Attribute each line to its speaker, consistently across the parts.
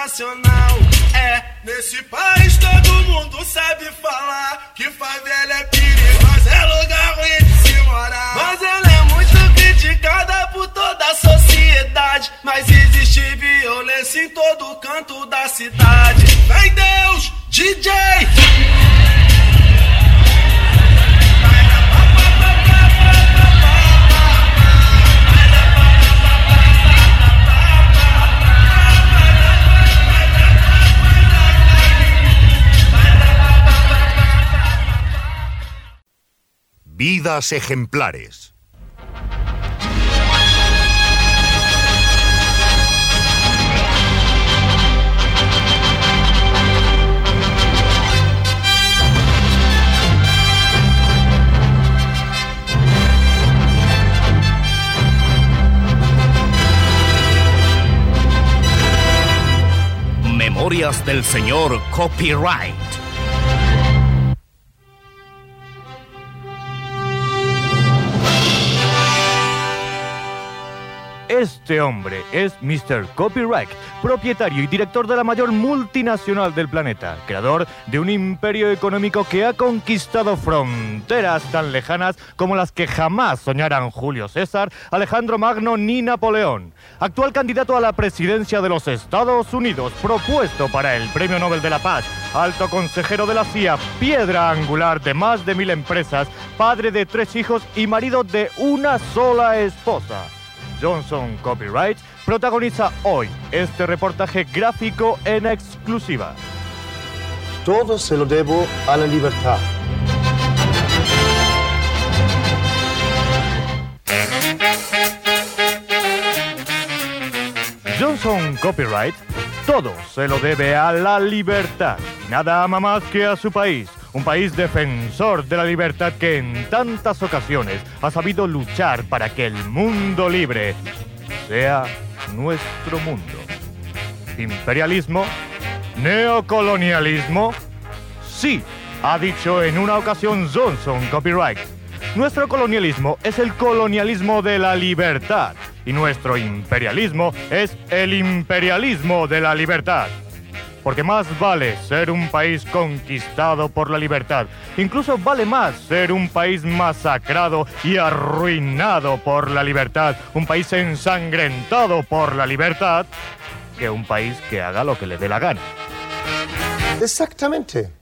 Speaker 1: nacional. É, nesse país todo mundo sabe falar que favela é perigosa, é lugar ruim de se morar. Mas ela é muito criticada por toda a sociedade. Mas existe violência em todo canto da cidade. Vem Deus, DJ!
Speaker 2: Ejemplares. Memorias del señor Copyright.
Speaker 3: Este hombre es Mr. Copyright, propietario y director de la mayor multinacional del planeta, creador de un imperio económico que ha conquistado fronteras tan lejanas como las que jamás soñaran Julio César, Alejandro Magno ni Napoleón. Actual candidato a la presidencia de los Estados Unidos, propuesto para el Premio Nobel de la Paz, alto consejero de la CIA, piedra angular de más de mil empresas, padre de tres hijos y marido de una sola esposa. Johnson Copyright, protagoniza hoy este reportaje gráfico en exclusiva.
Speaker 4: Todo se lo debo a la libertad.
Speaker 3: Johnson Copyright todo se lo debe a la libertad. Nada ama más que a su país. Un país defensor de la libertad que en tantas ocasiones ha sabido luchar para que el mundo libre sea nuestro mundo. Imperialismo, neocolonialismo, sí, ha dicho en una ocasión Johnson Copyright. Nuestro colonialismo es el colonialismo de la libertad y nuestro imperialismo es el imperialismo de la libertad. Porque más vale ser un país conquistado por la libertad. Incluso vale más ser un país masacrado y arruinado por la libertad. Un país ensangrentado por la libertad. Que un país que haga lo que le dé la gana.
Speaker 4: Exactamente.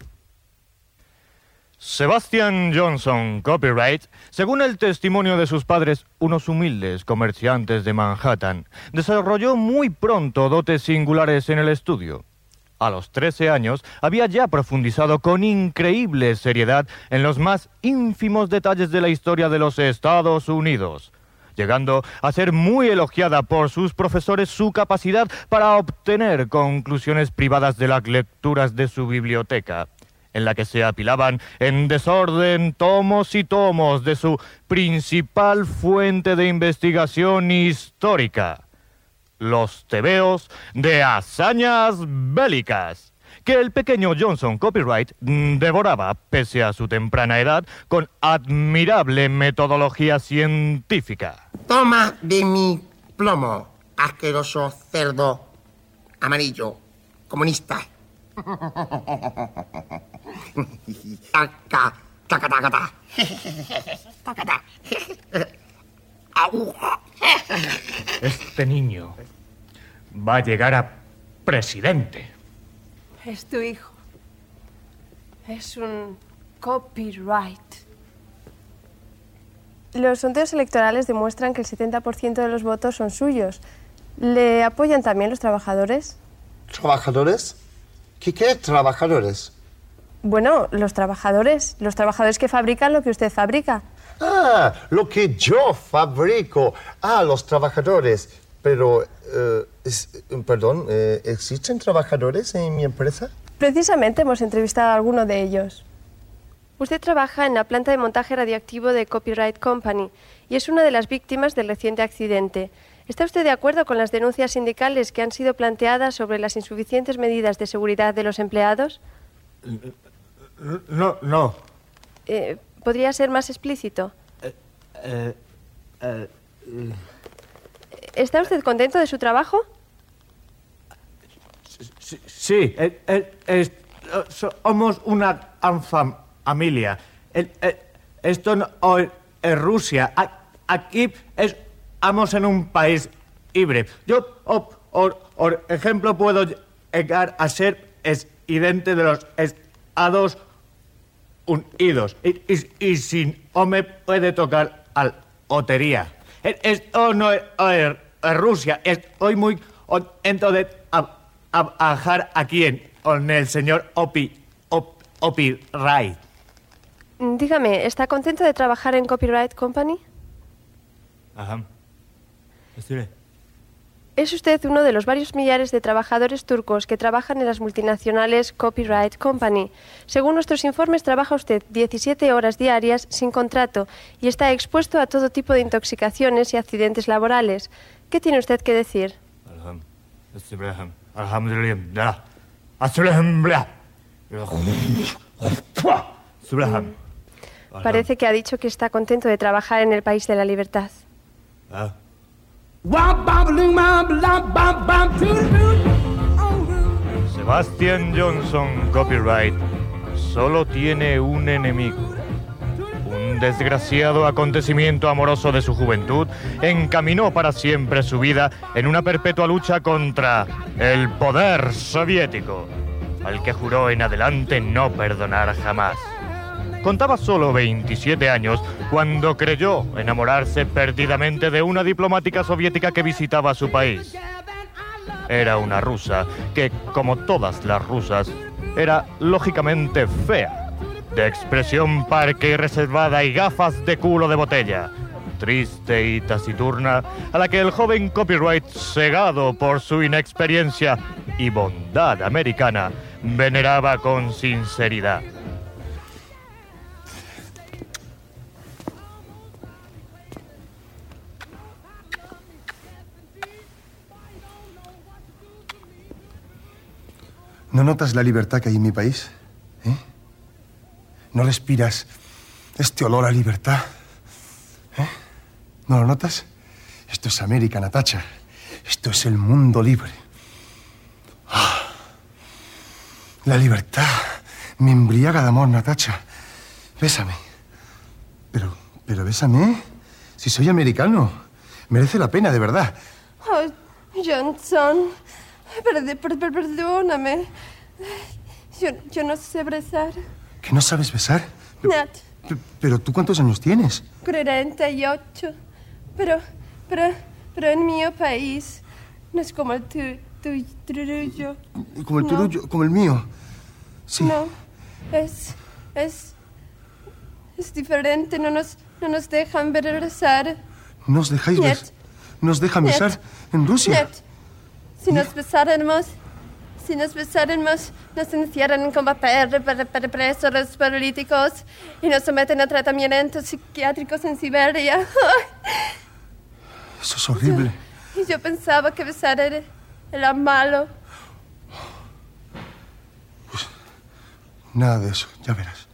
Speaker 3: Sebastian Johnson, copyright, según el testimonio de sus padres, unos humildes comerciantes de Manhattan, desarrolló muy pronto dotes singulares en el estudio. A los 13 años había ya profundizado con increíble seriedad en los más ínfimos detalles de la historia de los Estados Unidos, llegando a ser muy elogiada por sus profesores su capacidad para obtener conclusiones privadas de las lecturas de su biblioteca en la que se apilaban en desorden tomos y tomos de su principal fuente de investigación histórica, los tebeos de hazañas bélicas, que el pequeño Johnson Copyright devoraba, pese a su temprana edad, con admirable metodología científica.
Speaker 5: Toma de mi plomo, asqueroso cerdo amarillo, comunista. Taca, taca, taca, taca. Taca, taca.
Speaker 3: Este niño va a llegar a presidente.
Speaker 6: Es tu hijo. Es un copyright.
Speaker 7: Los sondeos electorales demuestran que el 70% de los votos son suyos. ¿Le apoyan también los trabajadores?
Speaker 4: ¿Trabajadores? ¿Qué, qué trabajadores?
Speaker 7: Bueno, los trabajadores, los trabajadores que fabrican lo que usted fabrica.
Speaker 4: Ah, lo que yo fabrico. Ah, los trabajadores. Pero, eh, es- perdón, eh, ¿existen trabajadores en mi empresa?
Speaker 7: Precisamente hemos entrevistado a alguno de ellos.
Speaker 6: Usted trabaja en la planta de montaje radioactivo de Copyright Company y es una de las víctimas del reciente accidente. ¿Está usted de acuerdo con las denuncias sindicales que han sido planteadas sobre las insuficientes medidas de seguridad de los empleados?
Speaker 3: No, no.
Speaker 6: Eh, ¿Podría ser más explícito? ¿Está usted contento de su trabajo?
Speaker 3: Sí, eh, eh, es- eh, somos una familia. Eh, esto no es Rusia. Aquí es, estamos en un país libre. Yo, por ejemplo, puedo llegar a ser presidente de los Estados Unidos. Y, y, y si no me puede tocar a lotería. Eh, Esto no es, es- es Rusia. Estoy muy contento de a- a- trabajar aquí en, con el señor Opi, Op- Opi Wright.
Speaker 6: Mm, Dígame, ¿está contento de trabajar en Copyright Company?
Speaker 3: Ajá. Estoy-
Speaker 6: Es usted uno de los varios millares de trabajadores turcos que trabajan en las multinacionales Copyright Company. Según nuestros informes, trabaja usted 17 horas diarias sin contrato y está expuesto a todo tipo de intoxicaciones y accidentes laborales. ¿Qué tiene usted que decir? Parece que ha dicho que está contento de trabajar en el país de la libertad.
Speaker 3: Sebastian Johnson Copyright solo tiene un enemigo. Un desgraciado acontecimiento amoroso de su juventud encaminó para siempre su vida en una perpetua lucha contra el poder soviético, al que juró en adelante no perdonar jamás. Contaba solo 27 años cuando creyó enamorarse perdidamente de una diplomática soviética que visitaba su país. Era una rusa que, como todas las rusas, era lógicamente fea, de expresión parque y reservada y gafas de culo de botella. triste y taciturna a la que el joven copyright, cegado por su inexperiencia y bondad americana, veneraba con sinceridad.
Speaker 8: ¿No notas la libertad que hay en mi país? ¿Eh? ¿No respiras este olor a libertad? ¿Eh? ¿No lo notas? Esto es América, Natacha. Esto es el mundo libre. Ah. La libertad me embriaga de amor, Natacha. Bésame. Pero, pero bésame. Si soy americano. Merece la pena, de verdad.
Speaker 7: Oh, Johnson, perdóname. Yo, yo no sé besar.
Speaker 8: ¿Que no sabes besar?
Speaker 7: Nat,
Speaker 8: Pero tú cuántos años tienes?
Speaker 7: 48. Pero, pero, pero en mi país no es como el tu, tu, tuyo.
Speaker 8: Como el
Speaker 7: No.
Speaker 8: tuyo, como el mío. Sí.
Speaker 7: No, es, es, es diferente. No nos, no nos dejan besar.
Speaker 8: ¿Nos dejáis besar? ¿Nos dejan besar en Rusia?
Speaker 7: Net, si nos besáramos, si nos besáramos, nos encierran como per- per- per- presos políticos y nos someten a tratamientos psiquiátricos en Siberia.
Speaker 8: Eso es horrible.
Speaker 7: y yo pensaba que besar era, era malo.
Speaker 8: Nada de eso, ya verás.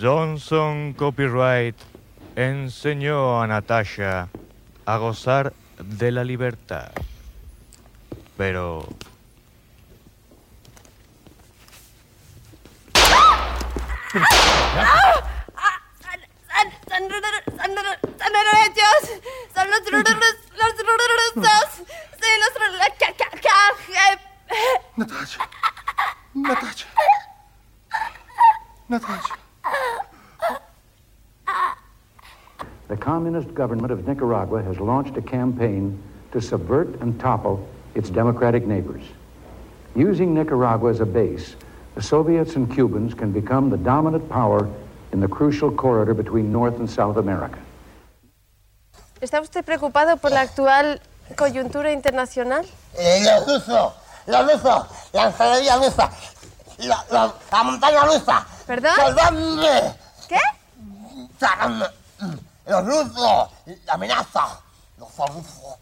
Speaker 3: Johnson Copyright enseñó a Natasha a gozar de la libertad. Pero
Speaker 7: ¡Son, son, son, son derechos! ¡Son los rusos! ¡Los rusos! ¡Sí, los rusos! ca- ca- ca-
Speaker 8: Natacha. Natacha. Natacha.
Speaker 9: The communist government of Nicaragua has launched a campaign to subvert and topple its democratic neighbors. Using Nicaragua as a base, the Soviets and Cubans can become the dominant power in the crucial corridor between North and South America.
Speaker 6: ¿Está usted preocupado por la actual coyuntura internacional?
Speaker 5: Los rusos, los rusos, la enfermería rusa, la, la, la montaña rusa.
Speaker 6: ¿Perdón?
Speaker 5: ¡Salvadme!
Speaker 6: ¿Qué?
Speaker 5: ¡Sácame! Los rusos, la amenaza, los rusos.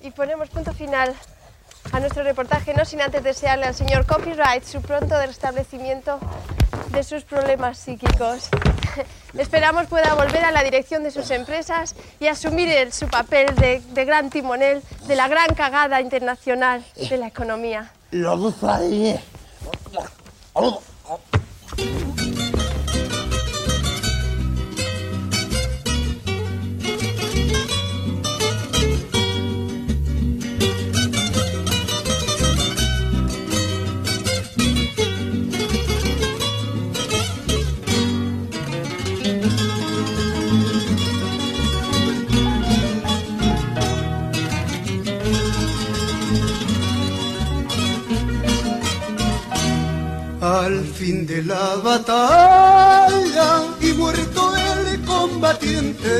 Speaker 6: Y ponemos punto final a nuestro reportaje, no sin antes desearle al señor Copyright su pronto restablecimiento de sus problemas psíquicos. Esperamos pueda volver a la dirección de sus empresas y asumir el- su papel de, de gran timonel de la gran cagada internacional de la economía.
Speaker 10: La batalla y muerto el combatiente,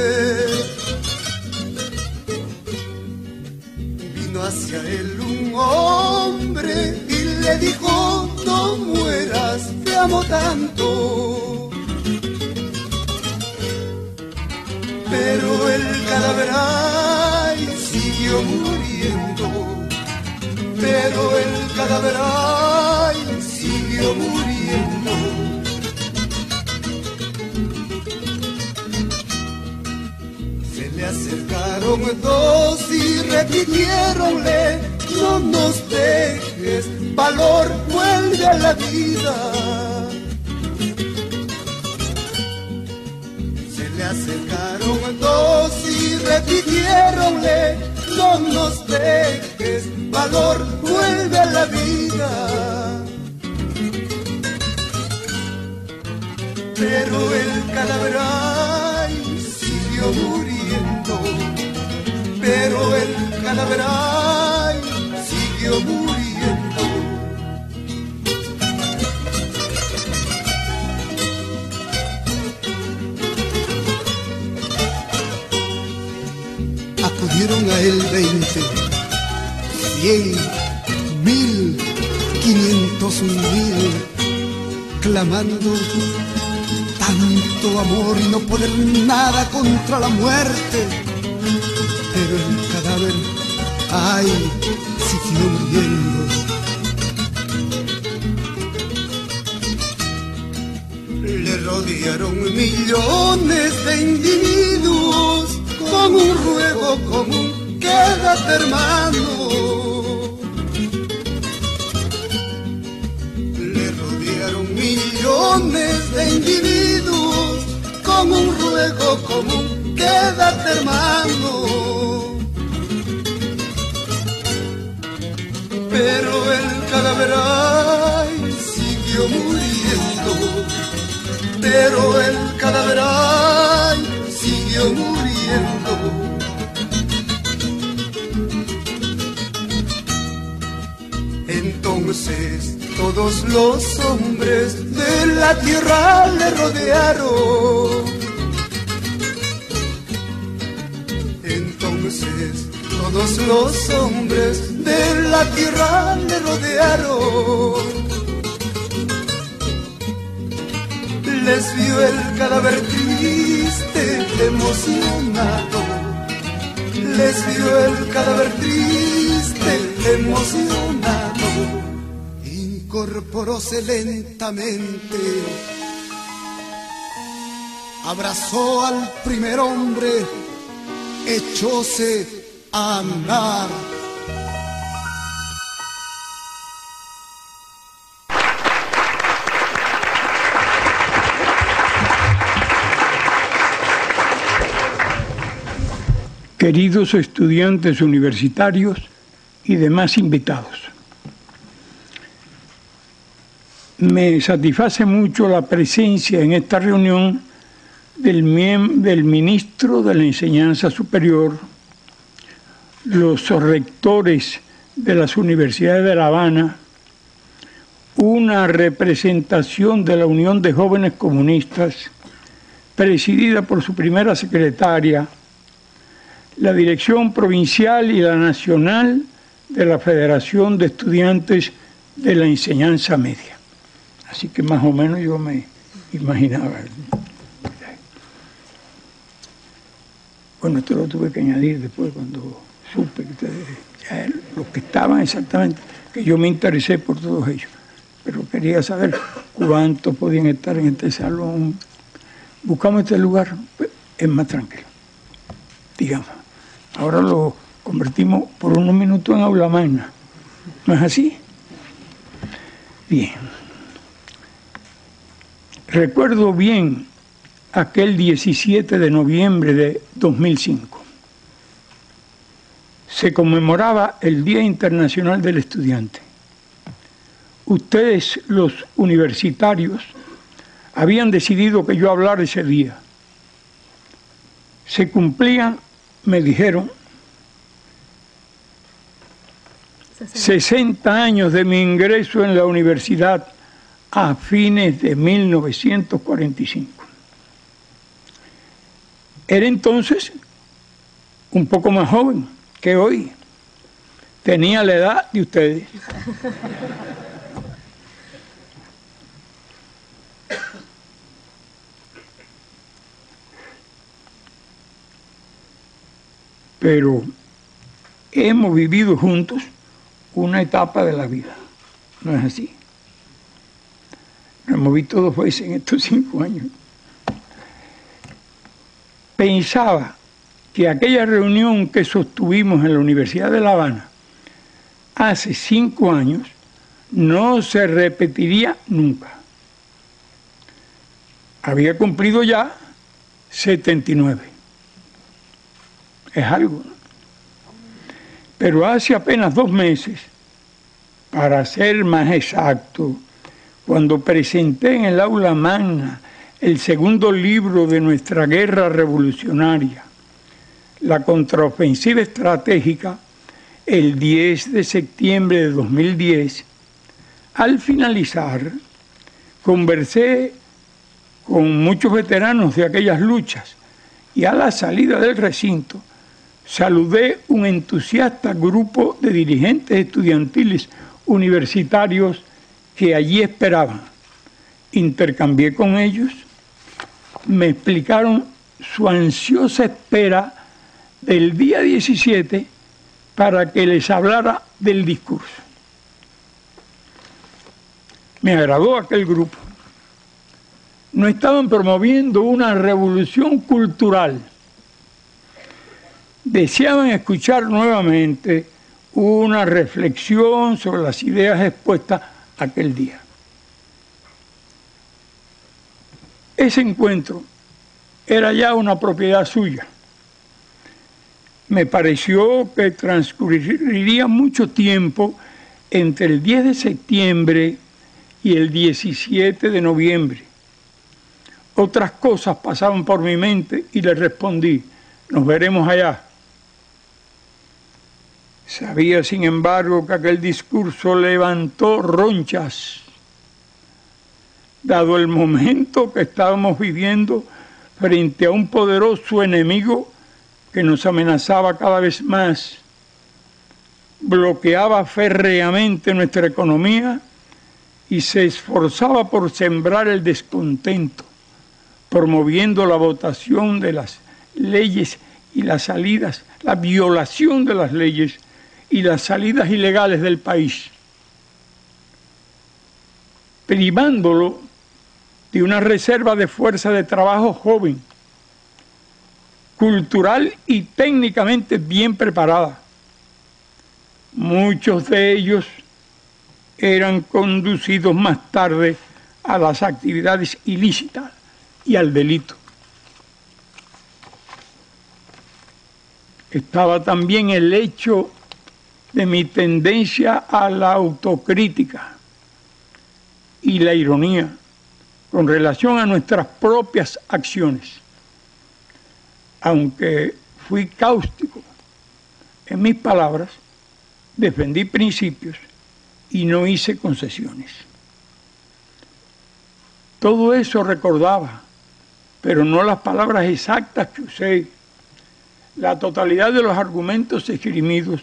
Speaker 10: vino hacia él un hombre y le dijo, no mueras, te amo tanto. Pero el cadáver siguió muriendo pero el cadáver siguió muriendo. Acercaron dos y repitieronle, no nos dejes, valor vuelve a la vida. Se le acercaron dos y repitieronle, no nos dejes, valor vuelve a la vida. Pero el cadáver ay, siguió muriendo, pero el calaveral siguió muriendo. Acudieron a él veinte, cien, mil, quinientos mil, clamando tanto amor y no poder nada contra la muerte pero el cadáver, ay, siguió muriendo. Le rodearon millones de individuos con un ruego común, quédate hermano. Le rodearon millones de individuos con un ruego común, quédate hermano. Pero el cadáver siguió muriendo pero el cadáver siguió muriendo. Entonces todos los hombres de la tierra le rodearon. Entonces todos los hombres de la tierra le rodearon. les vio el cadáver triste, emocionado. Les vio el cadáver triste, emocionado. Incorporóse lentamente, abrazó al primer hombre, echóse a andar.
Speaker 11: Queridos estudiantes universitarios y demás invitados. Me satisface mucho la presencia en esta reunión del, del ministro de la Enseñanza Superior, los rectores de las universidades de La Habana, una representación de la Unión de Jóvenes Comunistas, presidida por su primera secretaria, la Dirección Provincial y la Nacional de la Federación de Estudiantes de la Enseñanza Media. Así que más o menos yo me imaginaba. Bueno, esto lo tuve que añadir después cuando supe que ustedes, los que estaban exactamente, que yo me interesé por todos ellos, pero quería saber cuántos podían estar en este salón. Buscamos este lugar, pues, es más tranquilo, digamos. Ahora lo convertimos por unos minutos en aula magna. ¿No es así? Bien. Recuerdo bien aquel 17 de noviembre de 2005. Se conmemoraba el Día Internacional del Estudiante. Ustedes, los universitarios, habían decidido que yo hablara ese día. Se cumplían me dijeron 60 años de mi ingreso en la universidad a fines de 1945. Era entonces un poco más joven que hoy. Tenía la edad de ustedes. pero hemos vivido juntos una etapa de la vida. ¿No es así? Nos hemos visto dos veces en estos cinco años. Pensaba que aquella reunión que sostuvimos en la Universidad de La Habana hace cinco años no se repetiría nunca. Había cumplido ya 79 es algo. Pero hace apenas dos meses, para ser más exacto, cuando presenté en el aula magna el segundo libro de nuestra guerra revolucionaria, la contraofensiva estratégica, el 10 de septiembre de 2010, al finalizar, conversé con muchos veteranos de aquellas luchas y a la salida del recinto saludé un entusiasta grupo de dirigentes estudiantiles universitarios que allí esperaban. Intercambié con ellos, me explicaron su ansiosa espera del día 17 para que les hablara del discurso. Me agradó aquel grupo. No estaban promoviendo una revolución cultural. Deseaban escuchar nuevamente una reflexión sobre las ideas expuestas aquel día. Ese encuentro era ya una propiedad suya. Me pareció que transcurriría mucho tiempo entre el 10 de septiembre y el 17 de noviembre. Otras cosas pasaban por mi mente y le respondí, nos veremos allá. Sabía, sin embargo, que aquel discurso levantó ronchas, dado el momento que estábamos viviendo frente a un poderoso enemigo que nos amenazaba cada vez más, bloqueaba férreamente nuestra economía y se esforzaba por sembrar el descontento, promoviendo la votación de las leyes y las salidas, la violación de las leyes y las salidas ilegales del país, privándolo de una reserva de fuerza de trabajo joven, cultural y técnicamente bien preparada. Muchos de ellos eran conducidos más tarde a las actividades ilícitas y al delito. Estaba también el hecho de mi tendencia a la autocrítica y la ironía con relación a nuestras propias acciones. Aunque fui cáustico en mis palabras, defendí principios y no hice concesiones. Todo eso recordaba, pero no las palabras exactas que usé, la totalidad de los argumentos esgrimidos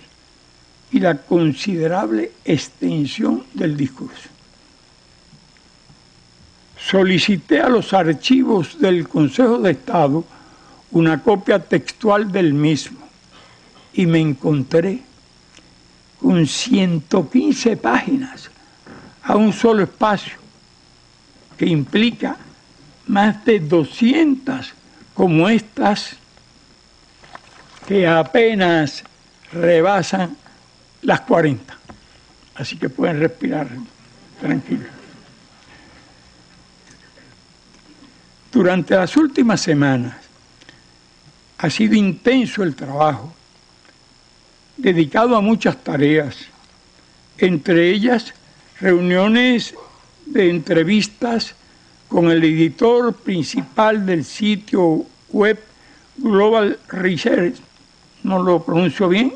Speaker 11: y la considerable extensión del discurso. Solicité a los archivos del Consejo de Estado una copia textual del mismo y me encontré con 115 páginas a un solo espacio, que implica más de 200 como estas que apenas rebasan las 40. Así que pueden respirar tranquilos. Durante las últimas semanas ha sido intenso el trabajo dedicado a muchas tareas, entre ellas reuniones de entrevistas con el editor principal del sitio web Global Research, no lo pronuncio bien,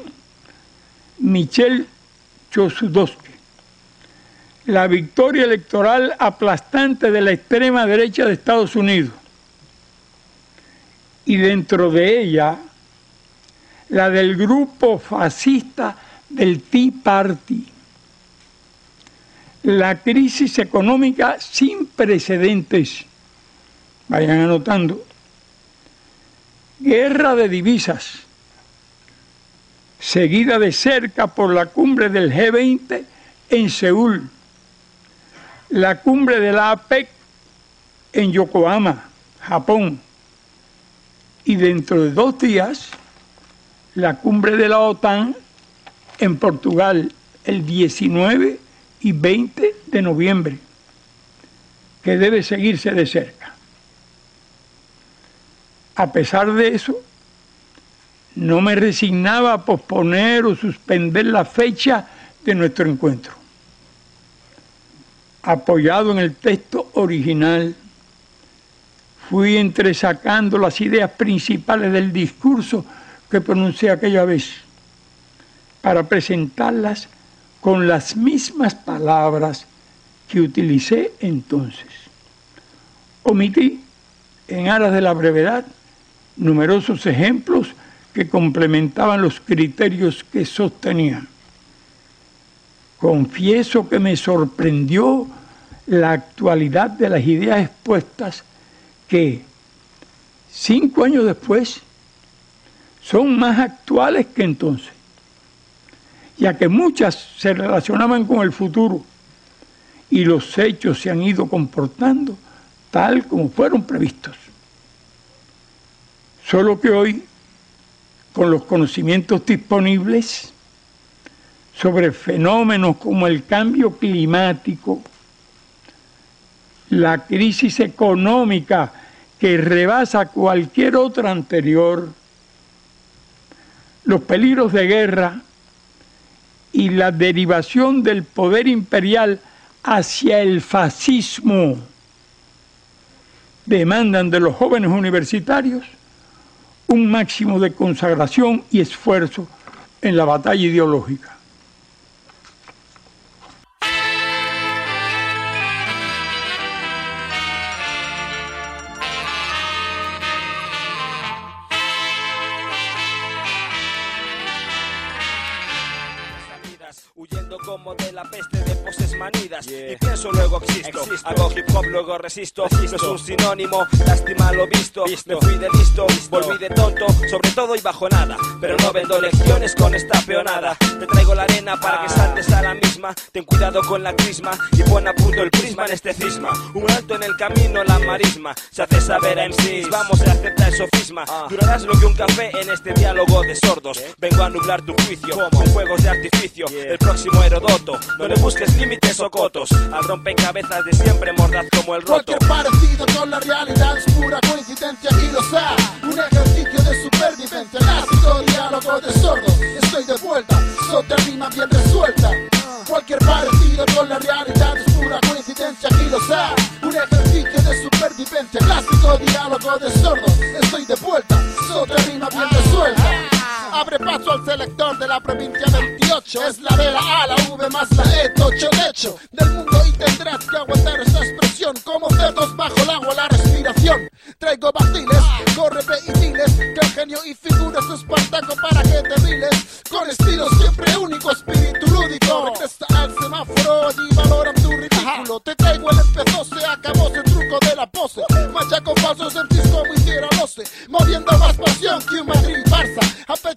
Speaker 11: Michel Chosudowski. La victoria electoral aplastante de la extrema derecha de Estados Unidos. Y dentro de ella, la del grupo fascista del Tea Party. La crisis económica sin precedentes. Vayan anotando. Guerra de divisas, seguida de cerca por la cumbre del G20 en Seúl, la cumbre de la APEC en Yokohama, Japón, y dentro de dos días la cumbre de la OTAN en Portugal el 19 y 20 de noviembre, que debe seguirse de cerca. A pesar de eso, no me resignaba a posponer o suspender la fecha de nuestro encuentro. Apoyado en el texto original, fui entresacando las ideas principales del discurso que pronuncié aquella vez para presentarlas con las mismas palabras que utilicé entonces. Omití, en aras de la brevedad, numerosos ejemplos que complementaban los criterios que sostenía. Confieso que me sorprendió la actualidad de las ideas expuestas que cinco años después son más actuales que entonces, ya que muchas se relacionaban con el futuro y los hechos se han ido comportando tal como fueron previstos. Solo que hoy, con los conocimientos disponibles sobre fenómenos como el cambio climático, la crisis económica que rebasa cualquier otra anterior, los peligros de guerra y la derivación del poder imperial hacia el fascismo demandan de los jóvenes universitarios un máximo de consagración y esfuerzo en la batalla ideológica.
Speaker 12: Huyendo como de la peste de poses manidas Y pienso luego existo. Hago hip hop luego resisto, No es un sinónimo, lástima lo visto, Me fui de listo, volví de tonto. Sobre todo y bajo nada. Pero no vendo lecciones con esta peonada. Te traigo la arena para que saltes a la misma. Ten cuidado con la crisma. Y pon a punto el prisma en este cisma. Un alto en el camino, la marisma. Se hace saber a MCs, vamos a aceptar el sofisma Durarás lo que un café en este diálogo de sordos. Vengo a nublar tu juicio con fuegos de artificio. El próximo Herodoto No le busques límites o cotos. Al rompecabezas de siempre mordaz como el roto
Speaker 13: Cualquier parecido con la realidad es pura coincidencia y lo sabe. Un ejercicio de supervivencia, clásico diálogo de sordos. Estoy de vuelta, sota rima bien resuelta. Cualquier parecido con la realidad es pura coincidencia y lo. Un ejercicio de supervivencia, clásico diálogo de sordos. Estoy de vuelta, paso al selector de la provincia 28. Es la de la A, la V más la E, tocho lecho del mundo y tendrás que aguantar esta expresión. Como cerdos bajo el agua, la respiración. Traigo vaciles, corre y miles. Que el genio y figuras es espartaco para que te riles. Con estilo siempre único, espíritu lúdico. Regresa al semáforo y valoran tu ridículo. Te traigo el empezo, se acabó ese truco de la pose. Machaco falsos en como hiciera sé Moviendo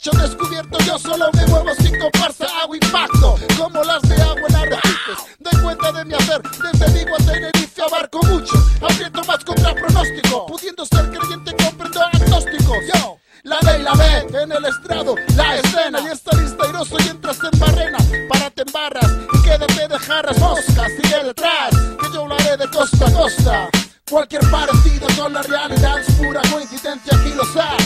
Speaker 13: pecho descubierto yo solo me muevo sin comparsa. Hago impacto como las de agua en arrecifes. Doy cuenta de mi hacer desde Vigo a Tenerife abarco mucho. Aprieto más contra pronóstico. Pudiendo ser creyente comprendo agnóstico. Yo. La D y la B en el estrado, la escena y está lista airoso y entras en barrena. Párate en barras y quédate de jarras moscas. Sigue detrás, que yo hablaré de costa a costa. Cualquier parecido con la realidad es pura coincidencia, aquí lo sabes.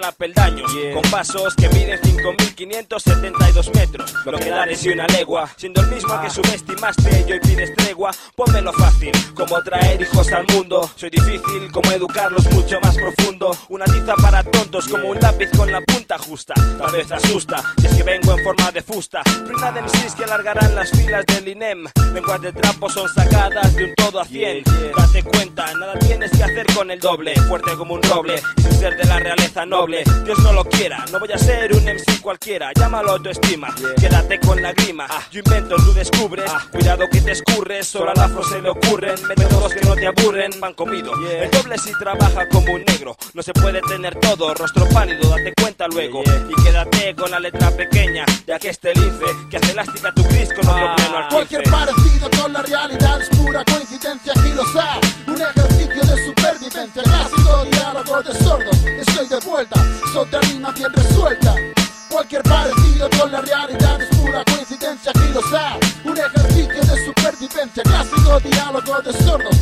Speaker 13: Bien
Speaker 12: que peldaños Con pasos que miden 5.572 metros. Lo que da y una legua. Siendo el mismo que subestimaste y pides tregua Pónmelo fácil, como traer hijos al mundo. Soy difícil, como educarlos mucho más profundo. Una tiza para tontos, como un lápiz con la punta justa. Tal vez asusta, y es que vengo en forma de fusta. Prima de MCs que alargarán las filas del INEM Lenguas de trapo son sacadas de un todo a 100 Date cuenta, nada tienes que hacer con el doble. Fuerte como un roble, sin ser de la realeza noble. Dios no lo quiera, no voy a ser un MC cualquiera, llámalo autoestima, quédate con la grima. Yo invento, tú descubres, cuidado que te escurres, solo al afro se le ocurren métodos que no te aburren, pan comido. El doble si trabaja como un negro, no se puede tener todo, rostro pálido, date cuenta luego. Y quédate con la letra pequeña, ya que este lince que hace elástica tu gris con otro pleno al
Speaker 13: Cualquier parecido con la realidad es pura coincidencia, aquí lo. Un ejercicio de supervivencia clásico diálogo de sordos. Estoy de vuelta, sota rima bien resuelta. Cualquier parecido con la realidad es pura coincidencia, aquí lo sabes. Un ejercicio de supervivencia, clásico diálogo de sordos.